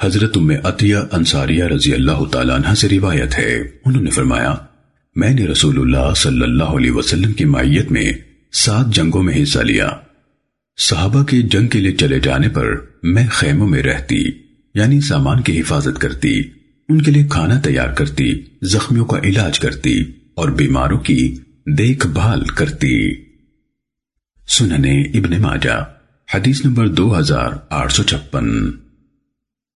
حضرت ام عطیہ انصاریہ رضی اللہ تعالیٰ عنہ سے روایت ہے۔ انہوں نے فرمایا، میں نے رسول اللہ صلی اللہ علیہ وسلم کی مائیت میں سات جنگوں میں حصہ لیا۔ صحابہ کے جنگ کے لیے چلے جانے پر میں خیموں میں رہتی یعنی سامان کی حفاظت کرتی، ان کے لیے کھانا تیار کرتی، زخمیوں کا علاج کرتی اور بیماروں کی دیکھ بھال کرتی۔ سننے ابن ماجہ، حدیث نمبر دو ہزار آٹھ سو چھپن۔